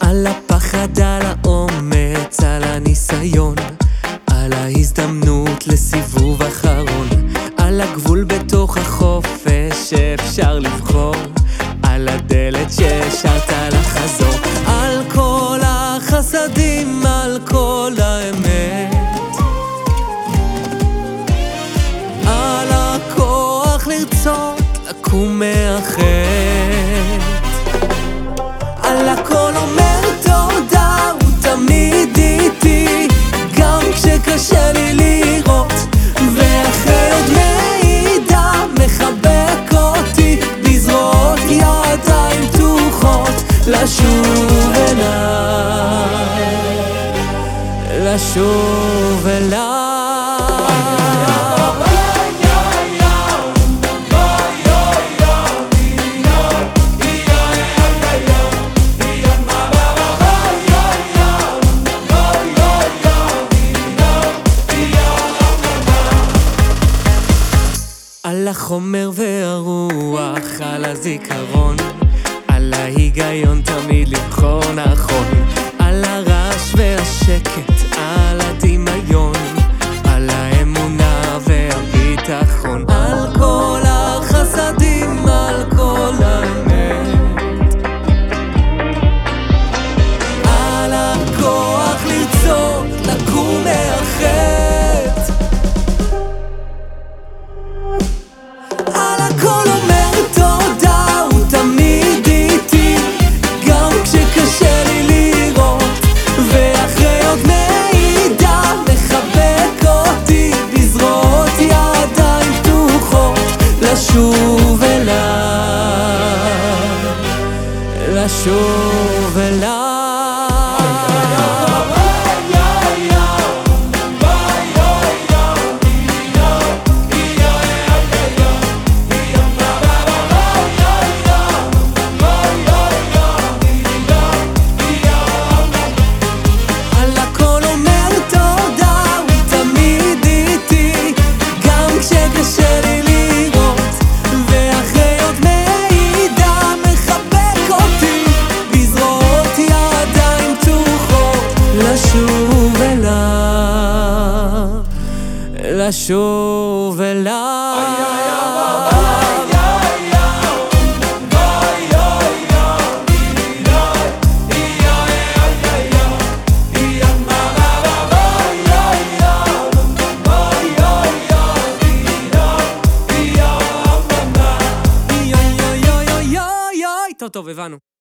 על הפחד, על האומץ, על הניסיון, על ההזדמנות לסיבוב אחרון, על הגבול בתוך החופש שאפשר לבחור, על הדלת שהשארת לחזור, לרצות לקום מאחר. על הכל אומר תודה, הוא תמיד איתי גם כשקשה לי לראות ואחרי עוד מעידה מחבק אותי בזרועות ידיים פתוחות לשוב אליי לשוב אליי על החומר והרוח, על הזיכרון, על ההיגיון תמיד לבחור נכון, על הרעש והשקט, לשוב אליי לשוב לשוב אליו טוב הבנו